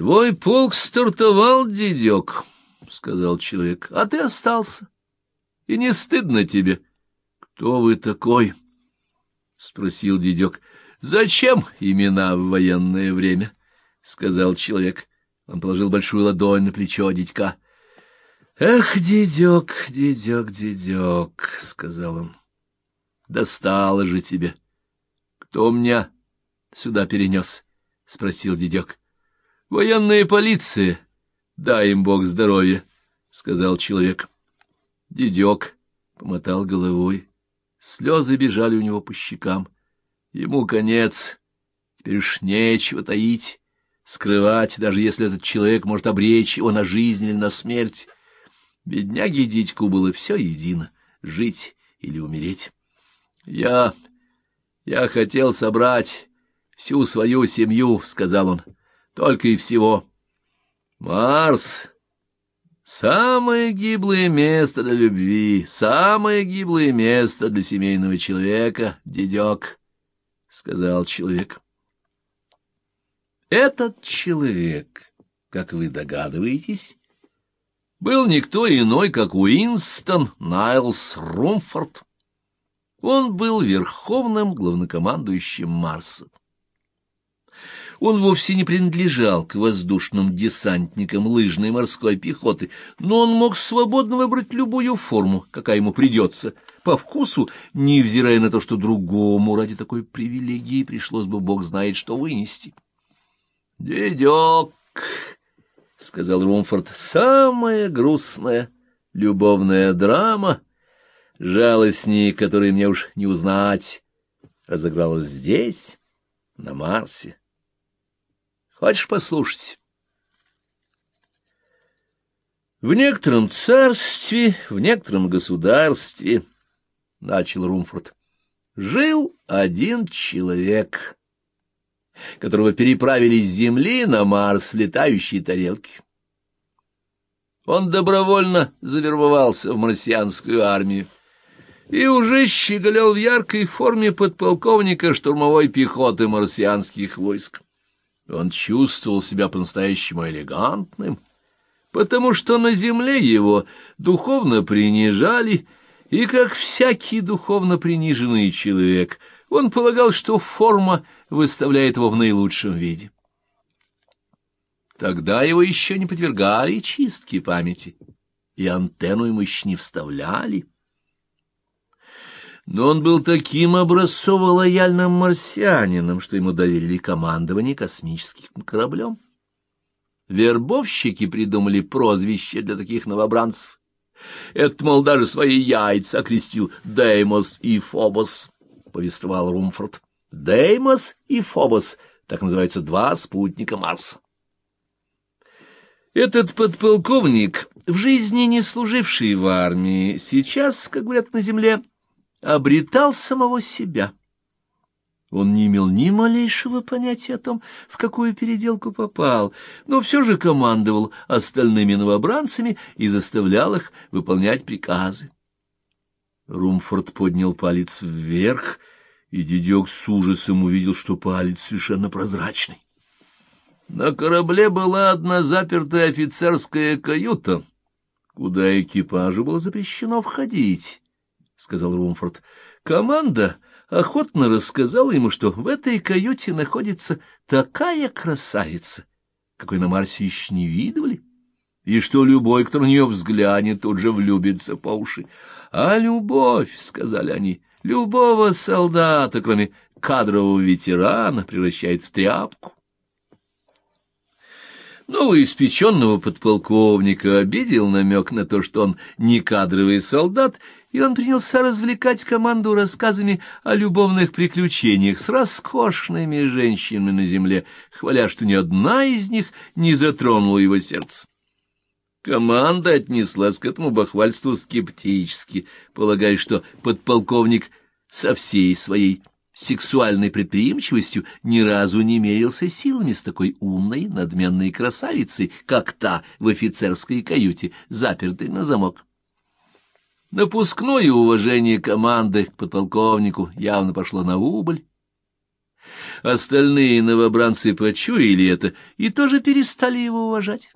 Твой полк стартовал, дедек, — сказал человек, — а ты остался. И не стыдно тебе. Кто вы такой? — спросил дедек. — Зачем имена в военное время? — сказал человек. Он положил большую ладонь на плечо дядька. — Эх, дедек, дедек, дедек, — сказал он. — Достало же тебе. — Кто меня сюда перенес? — спросил дедек. — Военная полиция. Дай им бог здоровья, — сказал человек. Дедек помотал головой. Слезы бежали у него по щекам. Ему конец. Теперь уж нечего таить, скрывать, даже если этот человек может обречь его на жизнь или на смерть. Бедняге Дитьку было все едино — жить или умереть. Я... я хотел собрать всю свою семью, — сказал он, — только и всего. Марс — самое гиблое место для любви, самое гиблое место для семейного человека, дедек, — сказал человек. Этот человек, как вы догадываетесь, был никто иной, как Уинстон Найлс Румфорд. Он был верховным главнокомандующим Марса. Он вовсе не принадлежал к воздушным десантникам лыжной морской пехоты, но он мог свободно выбрать любую форму, какая ему придется, по вкусу, невзирая на то, что другому ради такой привилегии пришлось бы, бог знает, что вынести. «Дедек!» — сказал Румфорд, — самая грустная любовная драма, жалостней которой мне уж не узнать, разыгралась здесь, на Марсе. Хочешь послушать? В некотором царстве, в некотором государстве, — начал Румфорд, — жил один человек — которого переправили с Земли на Марс в летающие тарелки. Он добровольно завербовался в марсианскую армию и уже щеголял в яркой форме подполковника штурмовой пехоты марсианских войск. Он чувствовал себя по-настоящему элегантным, потому что на земле его духовно принижали, и, как всякий духовно приниженный человек, он полагал, что форма выставляет его в наилучшем виде. Тогда его еще не подвергали чистке памяти, и антенну ему еще не вставляли. Но он был таким образцово-лояльным марсианином, что ему доверили командование космическим кораблем. Вербовщики придумали прозвище для таких новобранцев. Это, мол, даже свои яйца окрестил Деймос и Фобос. — повествовал Румфорд. «Деймос и Фобос — так называются два спутника Марса». Этот подполковник, в жизни не служивший в армии, сейчас, как говорят на земле, обретал самого себя. Он не имел ни малейшего понятия о том, в какую переделку попал, но все же командовал остальными новобранцами и заставлял их выполнять приказы. Румфорд поднял палец вверх, и дедек с ужасом увидел, что палец совершенно прозрачный. На корабле была одна запертая офицерская каюта, куда экипажу было запрещено входить, — сказал Румфорд. Команда охотно рассказала ему, что в этой каюте находится такая красавица, какой на Марсе еще не видывали, и что любой, кто на нее взглянет, тут же влюбится по уши. А любовь, — сказали они, — любого солдата, кроме кадрового ветерана, превращает в тряпку. Новоиспеченного подполковника обидел намек на то, что он не кадровый солдат, и он принялся развлекать команду рассказами о любовных приключениях с роскошными женщинами на земле, хваля, что ни одна из них не затронула его сердце. Команда отнеслась к этому бахвальству скептически, полагая, что подполковник со всей своей сексуальной предприимчивостью ни разу не мерился силами с такой умной, надменной красавицей, как та в офицерской каюте, запертой на замок. Напускное уважение команды к подполковнику явно пошло на убыль, Остальные новобранцы почуяли это и тоже перестали его уважать.